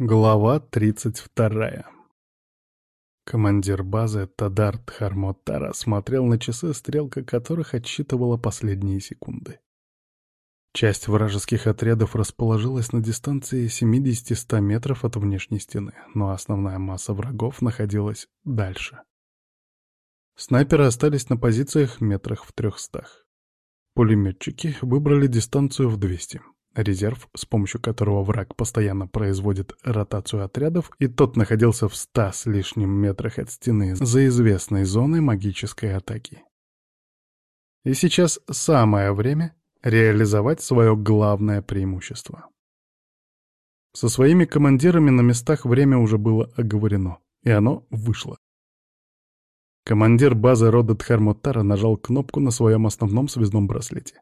Глава 32. Командир базы Тадар Тхармотара смотрел на часы, стрелка которых отсчитывала последние секунды. Часть вражеских отрядов расположилась на дистанции 70-100 метров от внешней стены, но основная масса врагов находилась дальше. Снайперы остались на позициях метрах в трехстах. Пулеметчики выбрали дистанцию в 200. Резерв, с помощью которого враг постоянно производит ротацию отрядов, и тот находился в ста с лишним метрах от стены за известной зоной магической атаки. И сейчас самое время реализовать свое главное преимущество. Со своими командирами на местах время уже было оговорено, и оно вышло. Командир базы рода Дхармоттара нажал кнопку на своем основном связном браслете.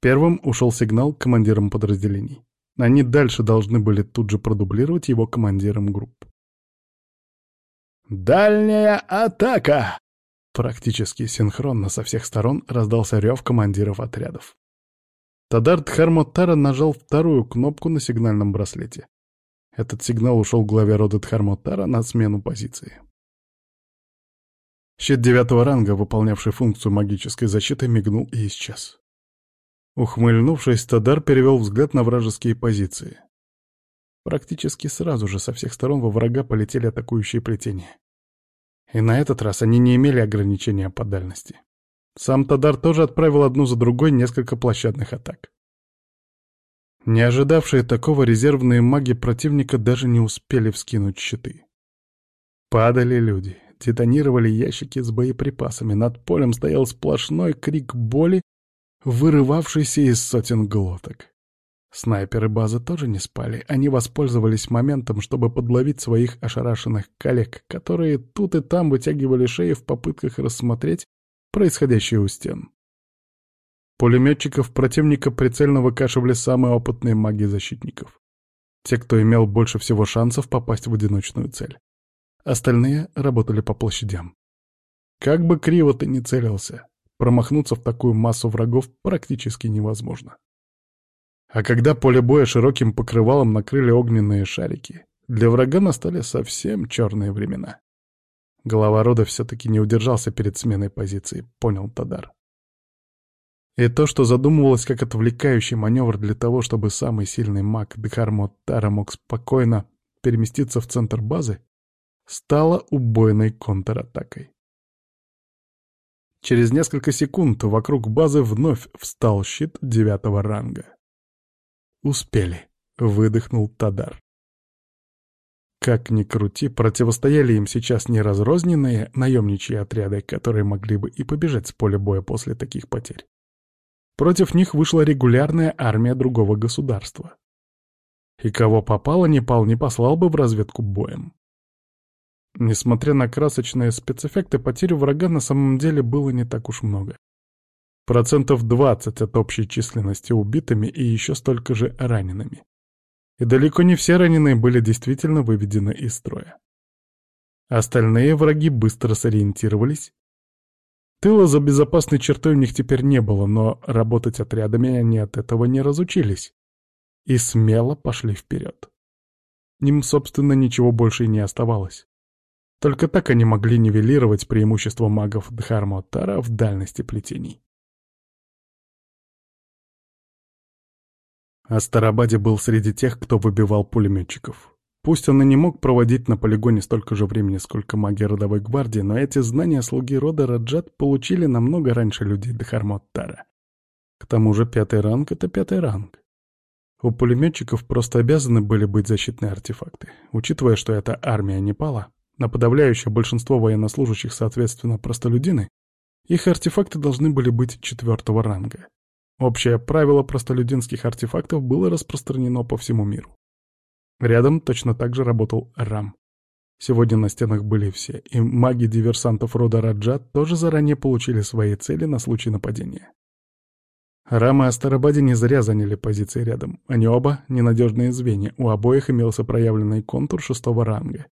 Первым ушел сигнал командирам подразделений. Они дальше должны были тут же продублировать его командирам групп. «Дальняя атака!» Практически синхронно со всех сторон раздался рев командиров отрядов. Тадар Дхармоттара нажал вторую кнопку на сигнальном браслете. Этот сигнал ушел главе рода Дхармоттара на смену позиции. Щит девятого ранга, выполнявший функцию магической защиты, мигнул и исчез. Ухмыльнувшись, Тадар перевел взгляд на вражеские позиции. Практически сразу же со всех сторон во врага полетели атакующие плетения. И на этот раз они не имели ограничения по дальности. Сам Тадар тоже отправил одну за другой несколько площадных атак. Не ожидавшие такого резервные маги противника даже не успели вскинуть щиты. Падали люди, детонировали ящики с боеприпасами, над полем стоял сплошной крик боли вырывавшийся из сотен глоток. Снайперы базы тоже не спали. Они воспользовались моментом, чтобы подловить своих ошарашенных коллег, которые тут и там вытягивали шеи в попытках рассмотреть происходящее у стен. Пулеметчиков противника прицельно выкашивали самые опытные маги защитников. Те, кто имел больше всего шансов попасть в одиночную цель. Остальные работали по площадям. Как бы криво ты ни целился, Промахнуться в такую массу врагов практически невозможно. А когда поле боя широким покрывалом накрыли огненные шарики, для врага настали совсем черные времена. Голова рода все-таки не удержался перед сменой позиции, понял Тадар. И то, что задумывалось как отвлекающий маневр для того, чтобы самый сильный маг Дхармот Тара мог спокойно переместиться в центр базы, стало убойной контратакой. Через несколько секунд вокруг базы вновь встал щит девятого ранга. «Успели», — выдохнул Тадар. Как ни крути, противостояли им сейчас не разрозненные наемничьи отряды, которые могли бы и побежать с поля боя после таких потерь. Против них вышла регулярная армия другого государства. И кого попало, Непал не послал бы в разведку боем. Несмотря на красочные спецэффекты, потерь врага на самом деле было не так уж много. Процентов 20 от общей численности убитыми и еще столько же ранеными. И далеко не все раненые были действительно выведены из строя. Остальные враги быстро сориентировались. Тыла за безопасной чертой у них теперь не было, но работать отрядами они от этого не разучились. И смело пошли вперед. Им, собственно, ничего больше и не оставалось. Только так они могли нивелировать преимущество магов Дхармотара в дальности плетений. Астарабаде был среди тех, кто выбивал пулеметчиков. Пусть он и не мог проводить на полигоне столько же времени, сколько маги родовой гвардии, но эти знания слуги рода Раджат получили намного раньше людей Дхармоттара. К тому же пятый ранг — это пятый ранг. У пулеметчиков просто обязаны были быть защитные артефакты. Учитывая, что эта армия Непала, на подавляющее большинство военнослужащих, соответственно, простолюдины, их артефакты должны были быть четвертого ранга. Общее правило простолюдинских артефактов было распространено по всему миру. Рядом точно так же работал Рам. Сегодня на стенах были все, и маги диверсантов рода Раджат тоже заранее получили свои цели на случай нападения. Рам и Астарабаде не зря заняли позиции рядом. Они оба — ненадежные звенья, у обоих имелся проявленный контур шестого ранга.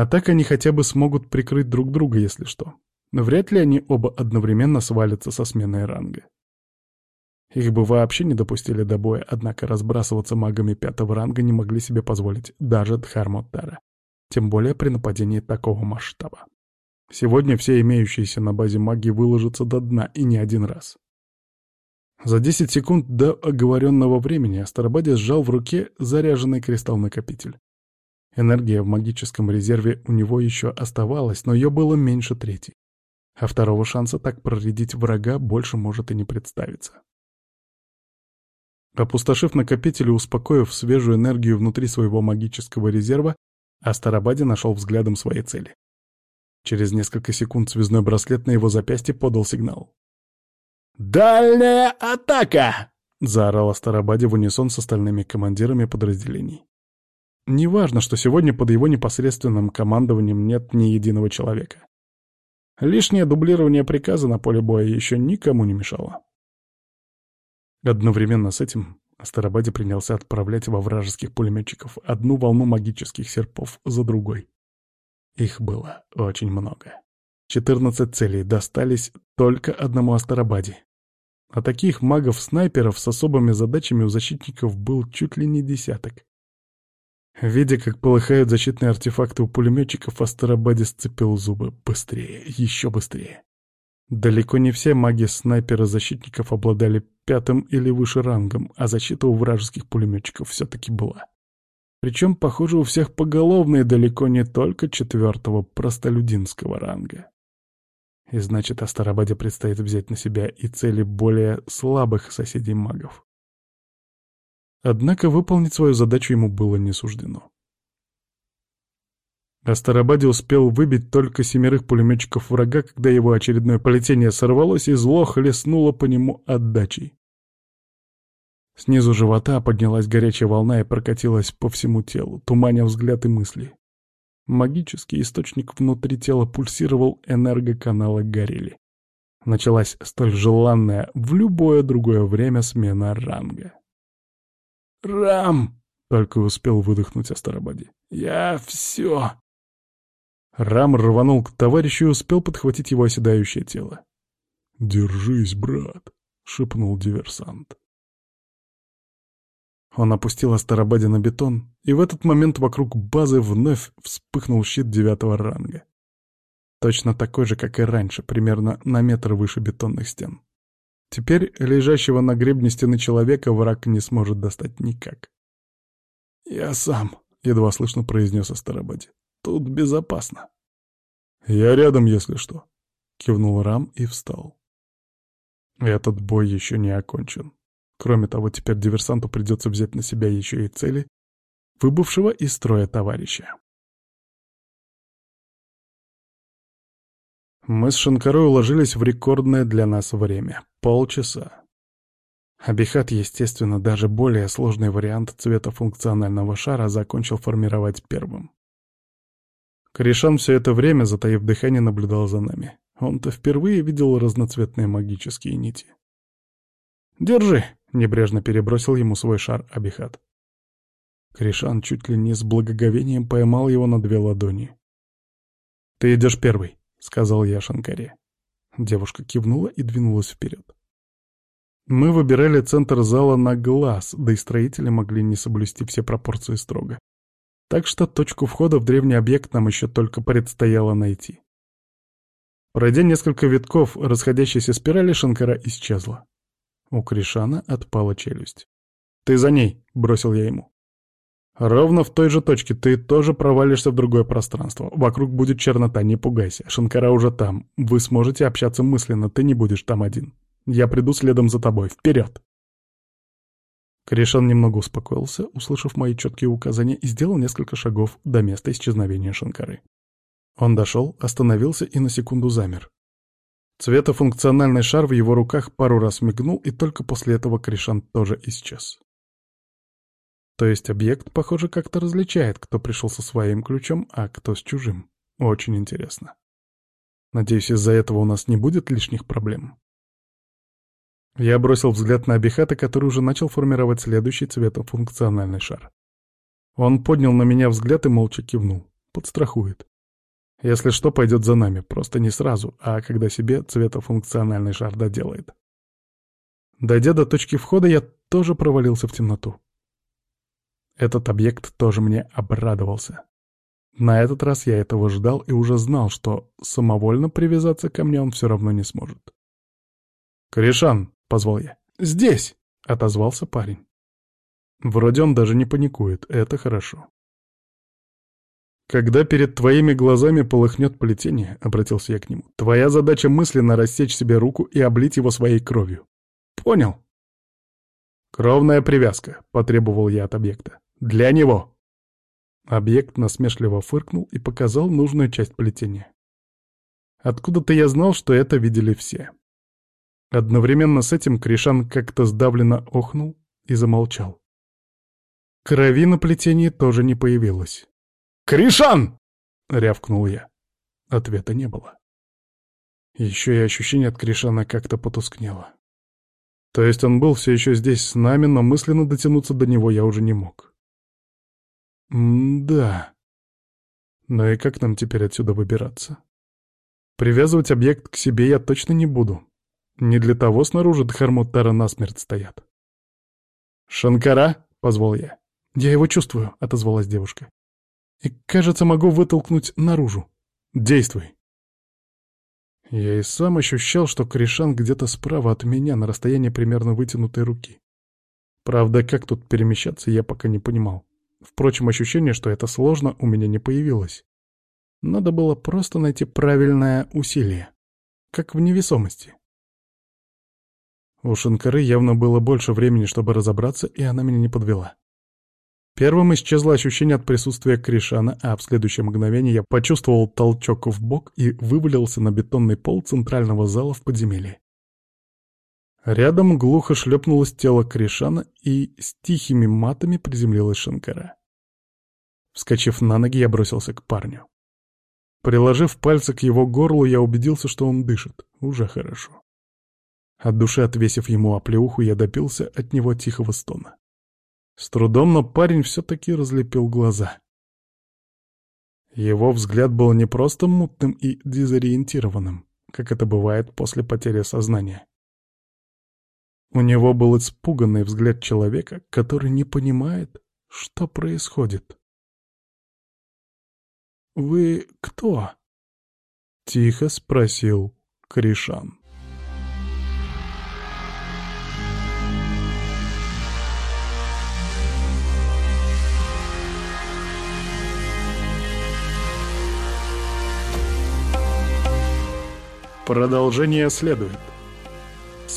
А так они хотя бы смогут прикрыть друг друга, если что. Но вряд ли они оба одновременно свалятся со сменой ранга. Их бы вообще не допустили до боя, однако разбрасываться магами пятого ранга не могли себе позволить даже Дхармоттара, тем более при нападении такого масштаба. Сегодня все имеющиеся на базе маги выложатся до дна и не один раз. За 10 секунд до оговоренного времени Астарабаде сжал в руке заряженный кристалл-накопитель. Энергия в магическом резерве у него еще оставалась, но ее было меньше трети. А второго шанса так проредить врага больше может и не представиться. Опустошив накопитель и успокоив свежую энергию внутри своего магического резерва, Астарабаде нашел взглядом своей цели. Через несколько секунд связной браслет на его запястье подал сигнал. «Дальняя атака!» — заорал Астарабаде в унисон с остальными командирами подразделений. Неважно, что сегодня под его непосредственным командованием нет ни единого человека. Лишнее дублирование приказа на поле боя еще никому не мешало. Одновременно с этим Астарабаде принялся отправлять во вражеских пулеметчиков одну волну магических серпов за другой. Их было очень много. 14 целей достались только одному Астарабаде. А таких магов-снайперов с особыми задачами у защитников был чуть ли не десяток. Видя, как полыхают защитные артефакты у пулеметчиков, Астарабаде сцепил зубы. Быстрее, еще быстрее. Далеко не все маги-снайпера-защитников обладали пятым или выше рангом, а защита у вражеских пулеметчиков все-таки была. Причем, похоже, у всех поголовные далеко не только четвертого простолюдинского ранга. И значит, Астарабаде предстоит взять на себя и цели более слабых соседей магов. Однако выполнить свою задачу ему было не суждено. Астарабаде успел выбить только семерых пулеметчиков врага, когда его очередное полетение сорвалось и зло хлестнуло по нему отдачей. Снизу живота поднялась горячая волна и прокатилась по всему телу, туманя взгляд и мысли. Магический источник внутри тела пульсировал, энергоканалы горели. Началась столь желанная в любое другое время смена ранга. «Рам!» — только успел выдохнуть Астарабаде. «Я все!» Рам рванул к товарищу и успел подхватить его оседающее тело. «Держись, брат!» — шепнул диверсант. Он опустил Астарабаде на бетон, и в этот момент вокруг базы вновь вспыхнул щит девятого ранга. Точно такой же, как и раньше, примерно на метр выше бетонных стен. Теперь лежащего на гребне стены человека враг не сможет достать никак. «Я сам», — едва слышно произнес Астарабаде. Тут безопасно. Я рядом, если что. Кивнул Рам и встал. Этот бой еще не окончен. Кроме того, теперь диверсанту придется взять на себя еще и цели выбывшего из строя товарища. Мы с Шанкарой уложились в рекордное для нас время — полчаса. Абихат, естественно, даже более сложный вариант цвета функционального шара закончил формировать первым. Корешан все это время, затаив дыхание, наблюдал за нами. Он-то впервые видел разноцветные магические нити. «Держи!» — небрежно перебросил ему свой шар Абихат. Кришан чуть ли не с благоговением поймал его на две ладони. «Ты идешь первый», — сказал я Шанкаре. Девушка кивнула и двинулась вперед. Мы выбирали центр зала на глаз, да и строители могли не соблюсти все пропорции строго. Так что точку входа в древний объект нам еще только предстояло найти. Пройдя несколько витков расходящейся спирали, Шанкара исчезла. У Кришана отпала челюсть. «Ты за ней!» — бросил я ему. «Ровно в той же точке ты тоже провалишься в другое пространство. Вокруг будет чернота, не пугайся. Шанкара уже там. Вы сможете общаться мысленно, ты не будешь там один. Я приду следом за тобой. Вперед!» Корешан немного успокоился, услышав мои четкие указания, и сделал несколько шагов до места исчезновения Шанкары. Он дошел, остановился и на секунду замер. Цветофункциональный шар в его руках пару раз мигнул, и только после этого Кришан тоже исчез. То есть объект, похоже, как-то различает, кто пришел со своим ключом, а кто с чужим. Очень интересно. Надеюсь, из-за этого у нас не будет лишних проблем. Я бросил взгляд на Абихата, который уже начал формировать следующий цветофункциональный шар. Он поднял на меня взгляд и молча кивнул. Подстрахует. Если что, пойдет за нами, просто не сразу, а когда себе цветофункциональный шар доделает. Дойдя до точки входа, я тоже провалился в темноту. Этот объект тоже мне обрадовался. На этот раз я этого ждал и уже знал, что самовольно привязаться ко мне он все равно не сможет. «Корешан!» — позвал я. «Здесь!» — отозвался парень. Вроде он даже не паникует, это хорошо. «Когда перед твоими глазами полыхнет плетение», — обратился я к нему, — «твоя задача мысленно рассечь себе руку и облить его своей кровью. Понял?» «Кровная привязка», — потребовал я от объекта. «Для него!» Объект насмешливо фыркнул и показал нужную часть плетения. Откуда-то я знал, что это видели все. Одновременно с этим Кришан как-то сдавленно охнул и замолчал. Крови на плетении тоже не появилось. «Кришан!» — рявкнул я. Ответа не было. Еще и ощущение от Кришана как-то потускнело. То есть он был все еще здесь с нами, но мысленно дотянуться до него я уже не мог. М-да. Но и как нам теперь отсюда выбираться? Привязывать объект к себе я точно не буду. Не для того снаружи Дхармуттара насмерть стоят. «Шанкара?» — позвал я. «Я его чувствую», — отозвалась девушка. И, кажется, могу вытолкнуть наружу. Действуй. Я и сам ощущал, что Кришан где-то справа от меня, на расстоянии примерно вытянутой руки. Правда, как тут перемещаться, я пока не понимал. Впрочем, ощущение, что это сложно, у меня не появилось. Надо было просто найти правильное усилие. Как в невесомости. У Шанкары явно было больше времени, чтобы разобраться, и она меня не подвела. Первым исчезло ощущение от присутствия Кришана, а в следующее мгновение я почувствовал толчок в бок и вывалился на бетонный пол центрального зала в подземелье. Рядом глухо шлепнулось тело Кришана, и с тихими матами приземлилась Шанкара. Вскочив на ноги, я бросился к парню. Приложив пальцы к его горлу, я убедился, что он дышит. Уже хорошо. От души отвесив ему оплеуху, я допился от него тихого стона. С трудом, но парень все-таки разлепил глаза. Его взгляд был не просто мутным и дезориентированным, как это бывает после потери сознания. У него был испуганный взгляд человека, который не понимает, что происходит. «Вы кто?» — тихо спросил Кришан. Продолжение следует.